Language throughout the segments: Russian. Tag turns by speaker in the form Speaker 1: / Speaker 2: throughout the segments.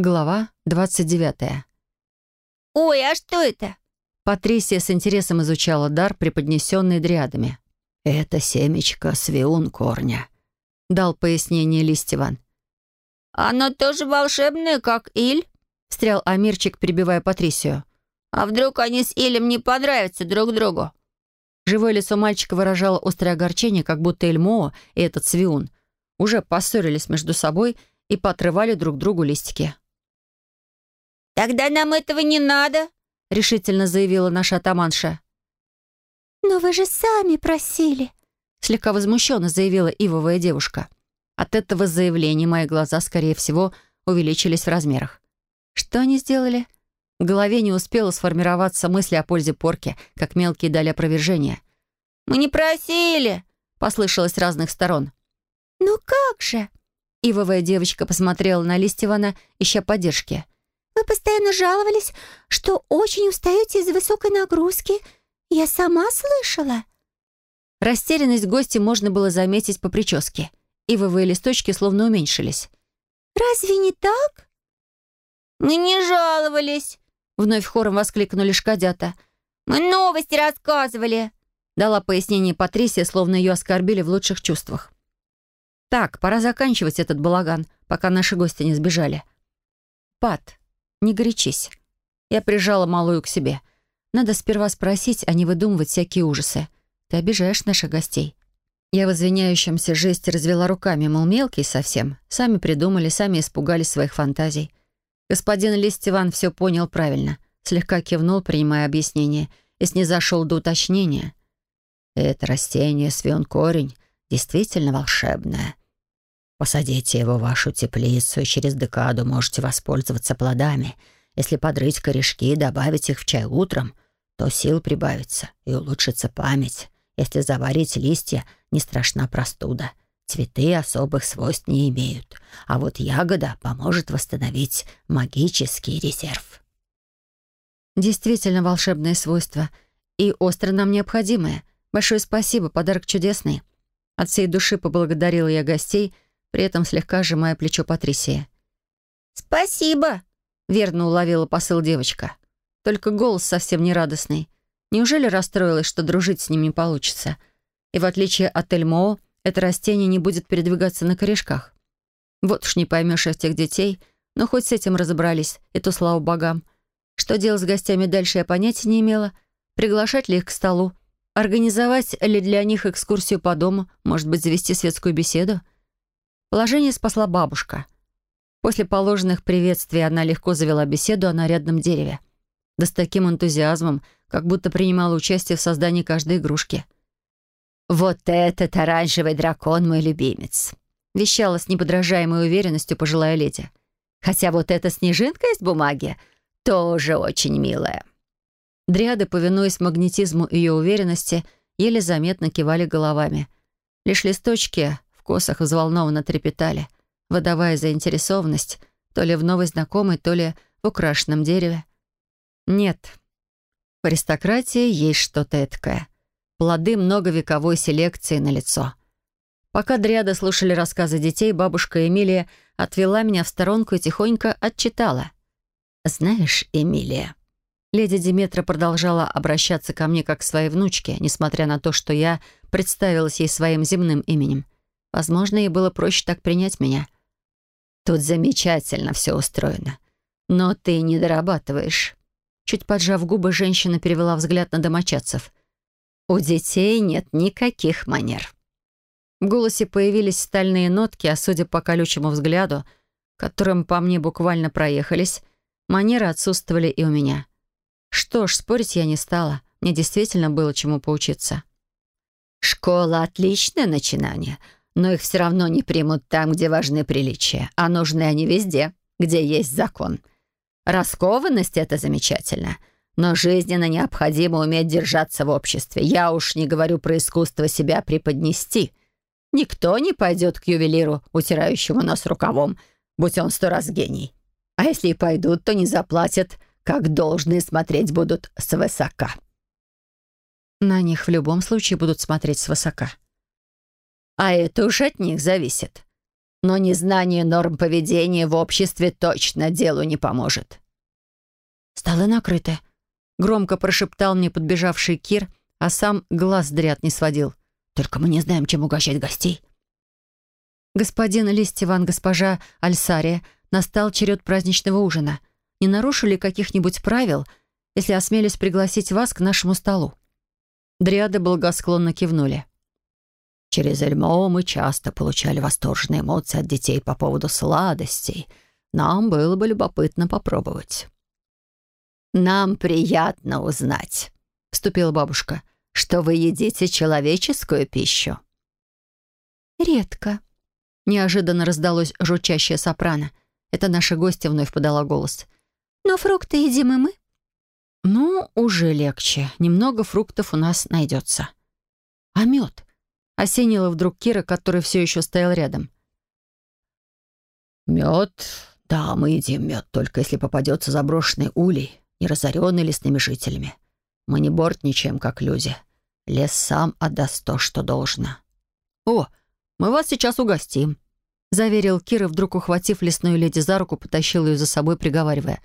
Speaker 1: Глава 29.
Speaker 2: «Ой, а что это?»
Speaker 1: Патрисия с интересом изучала дар, преподнесенный дриадами. «Это семечко свиун корня», — дал пояснение Листиван.
Speaker 2: «Оно тоже волшебное, как Иль?»
Speaker 1: — встрял Амирчик, перебивая Патрисию.
Speaker 2: «А вдруг они с Илем не понравятся друг другу?»
Speaker 1: Живое лицо мальчика выражало острое огорчение, как будто Эльмоо и этот свиун уже поссорились между собой и поотрывали друг другу листики.
Speaker 2: «Тогда нам этого не надо», —
Speaker 1: решительно заявила наша атаманша.
Speaker 3: «Но вы же сами просили», —
Speaker 1: слегка возмущенно заявила ивовая девушка. От этого заявления мои глаза, скорее всего, увеличились в размерах. Что они сделали? В голове не успела сформироваться мысль о пользе порки, как мелкие дали опровержения.
Speaker 2: «Мы не просили!»
Speaker 1: — послышалось с разных сторон.
Speaker 3: «Ну как же?»
Speaker 1: Ивовая девочка посмотрела на Листьевана, ища поддержки.
Speaker 3: «Вы постоянно жаловались, что очень устаете из-за высокой нагрузки. Я сама слышала».
Speaker 1: Растерянность гостя можно было заметить по прическе. Ивовые листочки словно уменьшились.
Speaker 3: «Разве не так?»
Speaker 2: «Мы не жаловались», —
Speaker 1: вновь хором воскликнули шкодята.
Speaker 2: «Мы новости рассказывали», —
Speaker 1: дала пояснение Патрисия, словно ее оскорбили в лучших чувствах. «Так, пора заканчивать этот балаган, пока наши гости не сбежали». «Пат, не горячись». Я прижала малую к себе. «Надо сперва спросить, а не выдумывать всякие ужасы. Ты обижаешь наших гостей». Я в извиняющемся жесте развела руками, мол, мелкие совсем. Сами придумали, сами испугались своих фантазий. Господин Листиван все понял правильно. Слегка кивнул, принимая объяснение, и снизошел до уточнения. «Это растение, свен корень, действительно волшебное. Посадите его в вашу теплицу, и через декаду можете воспользоваться плодами. Если подрыть корешки и добавить их в чай утром, то сил прибавится и улучшится память. Если заварить листья, не страшна простуда. Цветы особых свойств не имеют, а вот ягода поможет восстановить магический резерв. Действительно волшебное свойство и остро нам необходимое. Большое спасибо, подарок чудесный. От всей души поблагодарила я гостей — при этом слегка сжимая плечо Патрисии.
Speaker 2: «Спасибо!» — верно уловила посыл девочка. Только голос совсем не радостный. Неужели расстроилась, что дружить с ним не получится? И в отличие от Эльмоо, это растение не будет передвигаться на корешках. Вот уж не поймешь этих детей, но хоть с этим разобрались, и то слава богам. Что делать с гостями дальше я понятия не имела. Приглашать ли их к столу? Организовать ли для них экскурсию по дому? Может быть, завести светскую беседу? Положение спасла бабушка. После положенных приветствий она легко завела беседу о нарядном дереве. Да с таким энтузиазмом, как будто принимала участие в создании каждой игрушки. «Вот этот оранжевый дракон мой любимец», — вещала с неподражаемой уверенностью пожилая леди. «Хотя вот эта снежинка из бумаги тоже очень милая». Дриады, повинуясь магнетизму ее уверенности, еле заметно кивали головами. Лишь листочки косах взволнованно трепетали, выдавая заинтересованность то ли в новой знакомой, то ли в украшенном дереве. Нет, в аристократии есть что-то эткое. Плоды многовековой селекции на лицо. Пока дряды слушали рассказы детей, бабушка Эмилия отвела меня в сторонку и тихонько отчитала. «Знаешь, Эмилия...» Леди Диметра продолжала обращаться ко мне как к своей внучке, несмотря на то, что я представилась ей своим земным именем — Возможно, ей было проще так принять меня. Тут замечательно все устроено. Но ты не дорабатываешь. Чуть поджав губы, женщина перевела взгляд на домочадцев. У детей нет никаких манер. В голосе появились стальные нотки, а судя по колючему взгляду, которым по мне буквально проехались, манеры отсутствовали и у меня. Что ж, спорить я не стала. Мне действительно было чему поучиться. «Школа — отличное начинание, но их все равно не примут там, где важны приличия, а нужны они везде, где есть закон. Раскованность — это замечательно, но жизненно необходимо уметь держаться в обществе. Я уж не говорю про искусство себя преподнести. Никто не пойдет к ювелиру, утирающему нос рукавом, будь он сто раз гений. А если и пойдут, то не заплатят, как должны смотреть будут свысока. На них в любом случае будут смотреть свысока. А это уж от них зависит. но незнание норм поведения в обществе точно делу не поможет».
Speaker 1: «Столы накрыты», — громко прошептал мне подбежавший Кир, а сам глаз дряд не сводил. «Только мы не знаем, чем угощать гостей». «Господин Листиван, госпожа Альсария, настал черед праздничного ужина. Не нарушу ли каких-нибудь правил, если осмелюсь пригласить вас к нашему столу?» Дриады благосклонно кивнули.
Speaker 2: Через Эльмо мы часто получали восторженные эмоции от детей по поводу сладостей. Нам было бы любопытно попробовать. «Нам приятно узнать», — вступила бабушка, «что вы едите человеческую пищу».
Speaker 3: «Редко», — неожиданно раздалось журчащее сопрано. Это наша гостья вновь подала голос. «Но фрукты едим и мы».
Speaker 1: «Ну, уже легче. Немного фруктов у нас найдется». «А мед?» Осенила вдруг Кира, который все еще стоял рядом.
Speaker 2: «Мед? Да, мы едим мед, только если попадется заброшенный улей, не разоренный лесными жителями. Мы не бортничаем, как люди. Лес сам отдаст то, что должно».
Speaker 1: «О, мы вас сейчас угостим», — заверил Кира, вдруг ухватив лесную леди за руку, потащил ее за собой, приговаривая.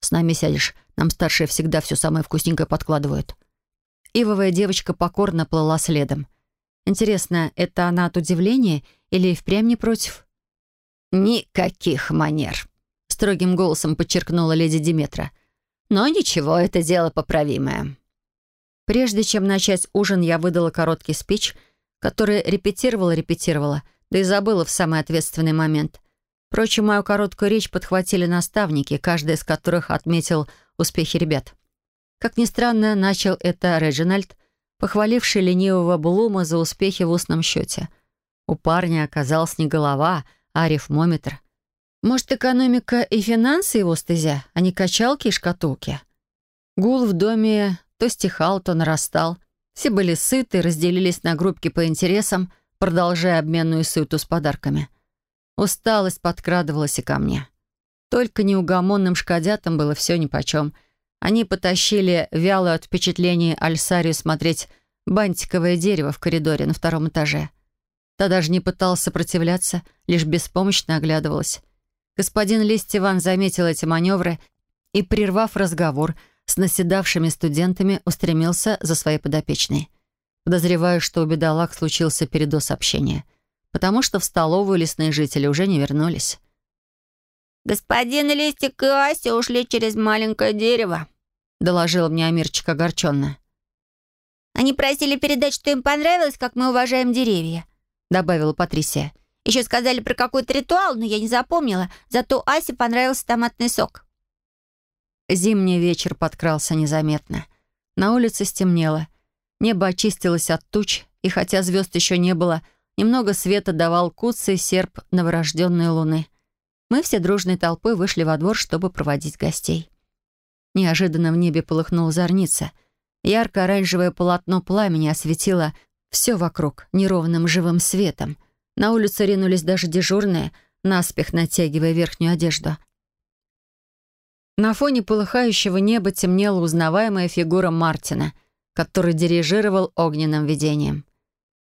Speaker 1: «С нами сядешь, нам старшие всегда все самое вкусненькое подкладывают». Ивовая девочка покорно плыла следом. Интересно, это она от удивления или впрямь не против?
Speaker 2: «Никаких манер», — строгим голосом подчеркнула леди Диметра. «Но ничего, это дело поправимое».
Speaker 1: Прежде чем начать ужин, я выдала короткий спич, который репетировала-репетировала, да и забыла в самый ответственный момент. Впрочем, мою короткую речь подхватили наставники, каждый из которых отметил успехи ребят. Как ни странно, начал это Реджинальд, похваливший ленивого Блума за успехи в устном счете. У парня оказалась не голова, а арифмометр. Может, экономика и финансы его стезя, а не качалки и шкатулки? Гул в доме то стихал, то нарастал. Все были сыты, разделились на группки по интересам, продолжая обменную суету с подарками. Усталость подкрадывалась и ко мне. Только неугомонным шкодятам было все нипочем — они потащили вялую от впечатлений Альсарию смотреть бантиковое дерево в коридоре на втором этаже. Та даже не пыталась сопротивляться, лишь беспомощно оглядывалась. Господин Листиван заметил эти маневры и, прервав разговор с наседавшими студентами, устремился за своей подопечной. Подозреваю, что у бедолаг случился передоз общения, потому что в столовую лесные жители уже не вернулись.
Speaker 3: «Господин Листик и Ася ушли через маленькое дерево», — доложил мне Амирчик огорченно. «Они просили передать, что им понравилось, как мы уважаем деревья», — добавила Патрисия. «Еще сказали про какой-то ритуал, но я не запомнила. Зато Асе понравился томатный сок».
Speaker 1: Зимний вечер подкрался незаметно. На улице стемнело. Небо очистилось от туч, и хотя звезд еще не было, немного света давал куцый серп новорожденной луны. Мы все дружной толпой вышли во двор, чтобы проводить гостей. Неожиданно в небе полыхнула зорница. Ярко-оранжевое полотно пламени осветило все вокруг неровным живым светом. На улицу ринулись даже дежурные, наспех натягивая верхнюю одежду. На фоне полыхающего неба темнела узнаваемая фигура Мартина, который дирижировал огненным видением.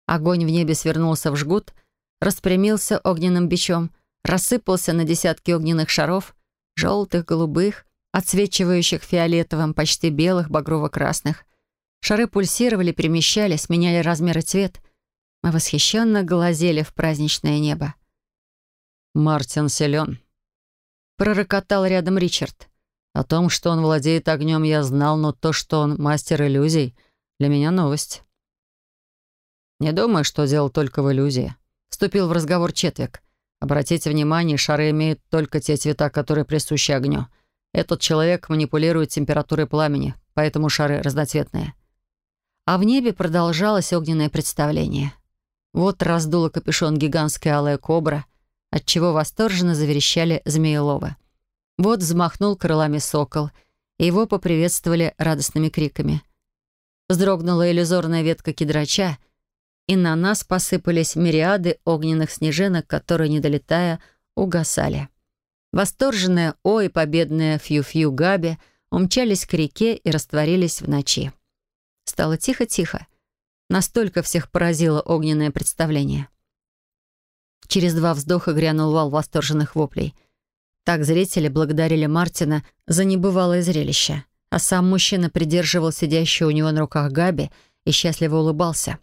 Speaker 1: Огонь в небе свернулся в жгут, распрямился огненным бичом, рассыпался на десятки огненных шаров, желтых, голубых, отсвечивающих фиолетовым, почти белых, багрово-красных. Шары пульсировали, перемещались, меняли размер и цвет. Мы восхищенно глазели в праздничное небо.
Speaker 4: «Мартин силен», — пророкотал рядом Ричард. «О том, что он владеет огнем, я знал, но то, что он мастер иллюзий, для меня новость». «Не думаю, что дело только в иллюзии», — вступил в разговор Четвик. «Обратите внимание, шары имеют только те цвета, которые присущи огню». Этот человек манипулирует температурой пламени, поэтому шары разноцветные.
Speaker 1: А в небе продолжалось огненное представление. Вот раздуло капюшон гигантская алая кобра, отчего восторженно заверещали змееловы. Вот взмахнул крылами сокол, и его поприветствовали радостными криками. Вздрогнула иллюзорная ветка кедрача, и на нас посыпались мириады огненных снежинок, которые, не долетая, угасали. Восторженная «О» и победная «Фью-фью» Габи умчались к реке и растворились в ночи. Стало тихо-тихо. Настолько всех поразило огненное представление.
Speaker 2: Через два вздоха грянул вал восторженных воплей. Так зрители благодарили Мартина за небывалое зрелище, а сам мужчина придерживал сидящую у него на руках Габи и счастливо улыбался.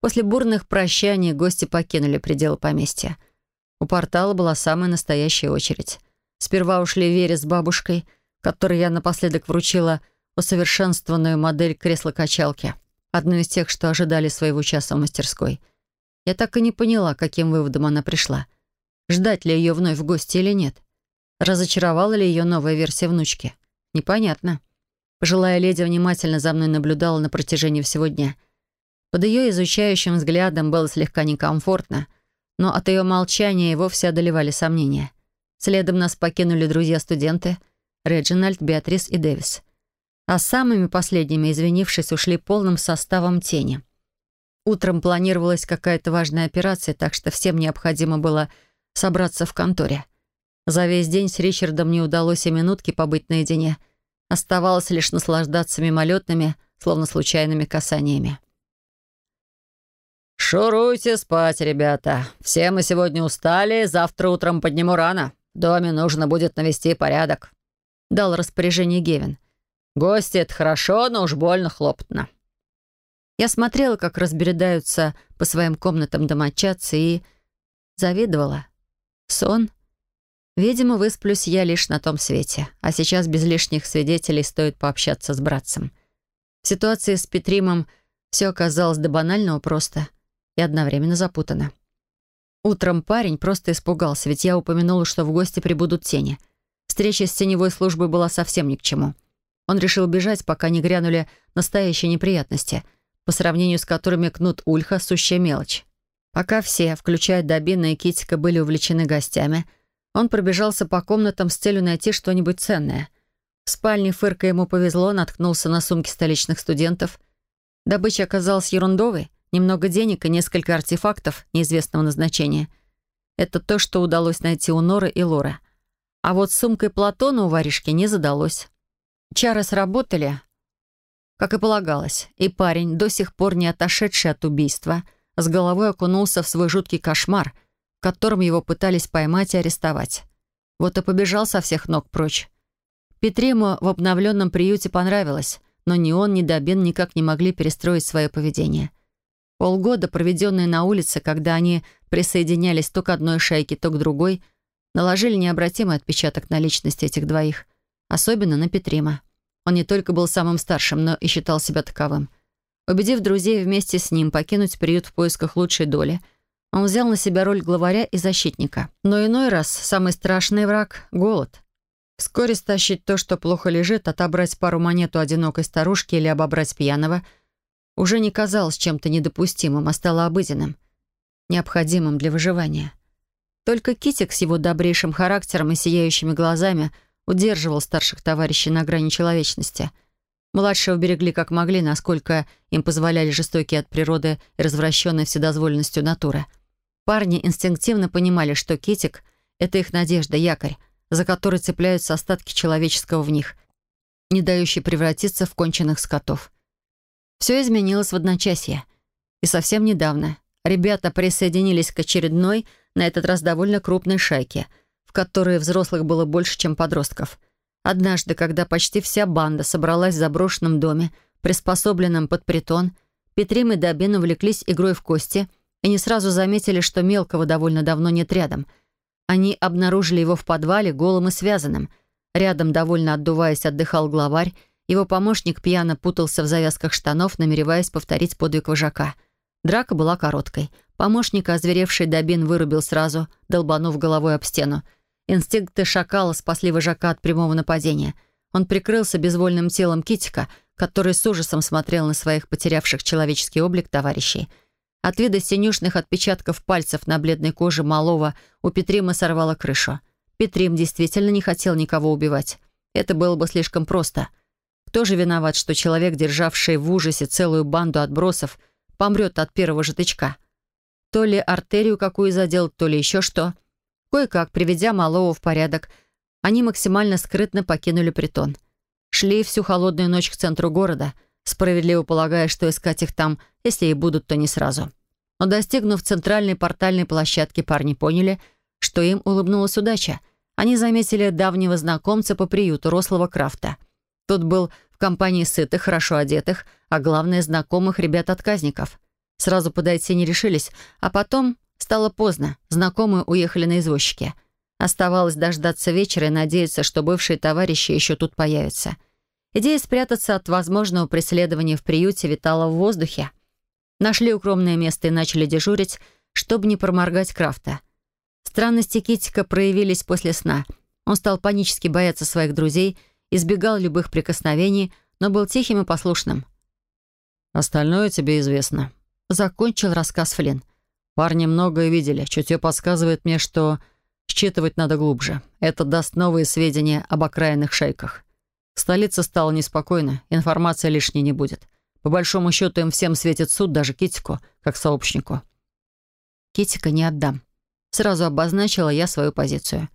Speaker 2: После бурных прощаний гости покинули пределы поместья. У портала была самая настоящая очередь. Сперва ушли Вере с бабушкой, которой я напоследок вручила усовершенствованную модель кресла-качалки, одну из тех, что ожидали своего часа в мастерской. Я так и не поняла, каким выводом она пришла. Ждать ли ее вновь в гости или нет? Разочаровала ли ее новая версия внучки? Непонятно. Пожилая леди внимательно за мной наблюдала на протяжении всего дня. Под ее изучающим взглядом было слегка некомфортно, но от ее молчания и вовсе одолевали сомнения. Следом нас покинули друзья-студенты Реджинальд, Беатрис и Дэвис а самыми последними, извинившись, ушли полным составом тени. Утром планировалась какая-то важная операция, так что всем необходимо было собраться в конторе. За весь день с Ричардом не удалось и минутки побыть наедине. Оставалось лишь наслаждаться мимолетными, словно случайными касаниями.
Speaker 4: «Шуруйте спать, ребята. Все мы сегодня устали, завтра утром подниму рано. Доме нужно будет навести порядок», — дал распоряжение Гевин. Гости — это хорошо, но уж больно хлопотно».
Speaker 2: Я смотрела, как разбредаются по своим комнатам домочадцы и завидовала. Сон? Видимо, высплюсь я лишь на том свете, а сейчас без лишних свидетелей стоит пообщаться с братцем. В ситуации с Петримом все оказалось до банального просто и одновременно запутано. Утром парень просто испугался, ведь я упомянула, что в гости прибудут тени. Встреча с теневой службой была совсем ни к чему. Он решил бежать, пока не грянули настоящие неприятности, по сравнению с которыми кнут Ульха — сущая мелочь. Пока все, включая Добина и Китика, были увлечены гостями, он пробежался по комнатам с целью найти что-нибудь ценное. В спальне Фырка ему повезло, наткнулся на сумки столичных студентов. Добыча оказалась ерундовой, немного денег и несколько артефактов неизвестного назначения. Это то, что удалось найти у Норы и Лора. А вот с сумкой Платона у воришки не задалось. Чары сработали, как и полагалось, и парень, до сих пор не отошедший от убийства, с головой окунулся в свой жуткий кошмар, в котором его пытались поймать и арестовать. Вот и побежал со всех ног прочь. Петриму в обновленном приюте понравилось, но ни он, ни Добин никак не могли перестроить свое поведение. Полгода, проведенные на улице, когда они присоединялись то к одной шайке, то к другой, наложили необратимый отпечаток на личность этих двоих особенно на Петрима. Он не только был самым старшим, но и считал себя таковым. Убедив друзей вместе с ним покинуть приют в поисках лучшей доли, он взял на себя роль главаря и защитника. Но иной раз самый страшный враг — голод. Вскоре стащить то, что плохо лежит, отобрать пару монет у одинокой старушки или обобрать пьяного уже не казалось чем-то недопустимым, а стало обыденным, необходимым для выживания. Только Китик с его добрейшим характером и сияющими глазами — удерживал старших товарищей на грани человечности. Младшего берегли как могли, насколько им позволяли жестокие от природы и развращенные вседозволенностью натуры. Парни инстинктивно понимали, что Китик — это их надежда, якорь, за который цепляются остатки человеческого в них, не дающий превратиться в конченых скотов. Все изменилось в одночасье. И совсем недавно ребята присоединились к очередной, на этот раз довольно крупной шайке — в которой взрослых было больше, чем подростков. Однажды, когда почти вся банда собралась в заброшенном доме, приспособленном под притон, Петрим и Добин увлеклись игрой в кости и не сразу заметили, что мелкого довольно давно нет рядом. Они обнаружили его в подвале голым и связанным. Рядом, довольно отдуваясь, отдыхал главарь, его помощник пьяно путался в завязках штанов, намереваясь повторить подвиг вожака. Драка была короткой. Помощник, озверевший Добин, вырубил сразу, долбанув головой об стену. Инстинкты шакала спасли вожака от прямого нападения. Он прикрылся безвольным телом Китика, который с ужасом смотрел на своих потерявших человеческий облик товарищей. От вида синюшных отпечатков пальцев на бледной коже малого у Петрима сорвало крышу. Петрим действительно не хотел никого убивать. Это было бы слишком просто. Кто же виноват, что человек, державший в ужасе целую банду отбросов, помрет от первого же тычка? То ли артерию какую задел, то ли еще что. Кое-как, приведя малого в порядок, они максимально скрытно покинули притон. Шли всю холодную ночь к центру города, справедливо полагая, что искать их там, если и будут, то не сразу. Но достигнув центральной портальной площадки, парни поняли, что им улыбнулась удача. Они заметили давнего знакомца по приюту, рослого Крафта. Тот был в компании сытых, хорошо одетых, а главное, знакомых ребят-отказников. Сразу подойти не решились, а потом стало поздно, знакомые уехали на извозчике. Оставалось дождаться вечера и надеяться, что бывшие товарищи еще тут появятся. Идея спрятаться от возможного преследования в приюте витала в воздухе. Нашли укромное место и начали дежурить, чтобы не проморгать Крафта. Странности Китика проявились после сна. Он стал панически бояться своих друзей, избегал любых прикосновений, но был тихим и послушным.
Speaker 4: «Остальное тебе известно», — закончил рассказ Флинн. «Парни многое видели. Чутье подсказывает мне, что считывать надо глубже. Это даст новые сведения об окраинных шейках. Столица стала неспокойна, информация лишней не будет. По большому счету им всем светит суд, даже Китику, как сообщнику».
Speaker 2: «Китика не отдам», — сразу обозначила я свою позицию.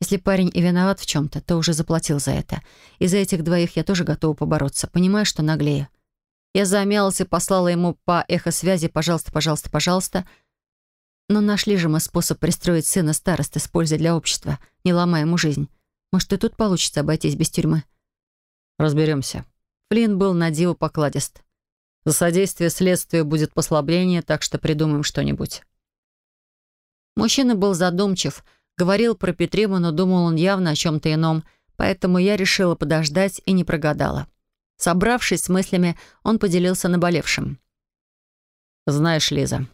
Speaker 2: Если парень и виноват в чем-то, то уже заплатил за это. И за этих двоих я тоже готова побороться, понимаю, что наглею. Я замялась и послала ему по эхосвязи «пожалуйста, пожалуйста, пожалуйста». Но нашли же мы способ пристроить сына старосты с пользой для общества, не ломая ему жизнь. Может, и тут получится обойтись без тюрьмы.
Speaker 4: Разберемся.
Speaker 2: Флинн был на диву покладист.
Speaker 4: За содействие следствию будет послабление, так что придумаем что-нибудь.
Speaker 2: Мужчина был задумчив, говорил про Петрему, но думал он явно о чем-то ином, поэтому я решила подождать и не прогадала. Собравшись с мыслями, он поделился наболевшим.
Speaker 4: «Знаешь, Лиза,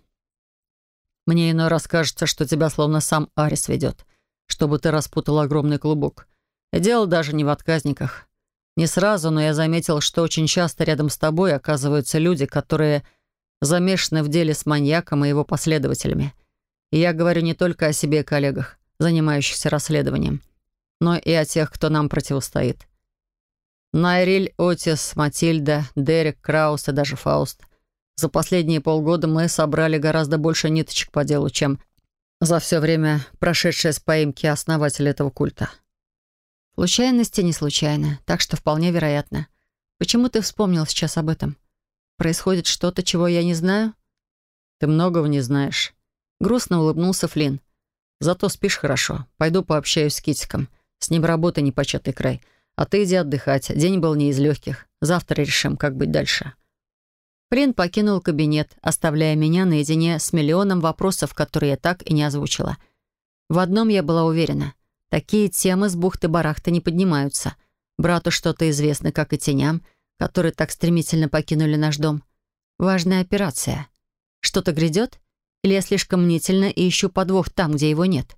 Speaker 4: мне иной раз кажется, что тебя словно сам Арис ведет, чтобы ты распутал огромный клубок. И дело даже не в отказниках. Не сразу, но я заметил, что очень часто рядом с тобой оказываются люди, которые замешаны в деле с маньяком и его последователями. И я говорю не только о себе и коллегах, занимающихся расследованием, но и о тех, кто нам противостоит. Найриль, Отис, Матильда, Дерек, Краус и даже Фауст. За последние полгода мы собрали гораздо больше ниточек по делу, чем за все время, прошедшее с поимки основателя этого культа.
Speaker 2: Случайности не случайно, так что вполне вероятно. Почему ты вспомнил сейчас об этом? Происходит что-то, чего я не знаю?
Speaker 4: Ты многого не знаешь.
Speaker 2: Грустно улыбнулся Флинн.
Speaker 4: Зато спишь хорошо. Пойду пообщаюсь с Китиком. С ним работа непочатый край. А ты иди отдыхать. День был не из легких. Завтра решим, как быть дальше.
Speaker 2: Флинн покинул кабинет, оставляя меня наедине с миллионом вопросов, которые я так и не озвучила. В одном я была уверена. Такие темы с бухты-барахты не поднимаются. Брату что-то известно, как и теням, которые так стремительно покинули наш дом. Важная операция. Что-то грядет? Или я слишком мнительна и ищу подвох там, где его нет?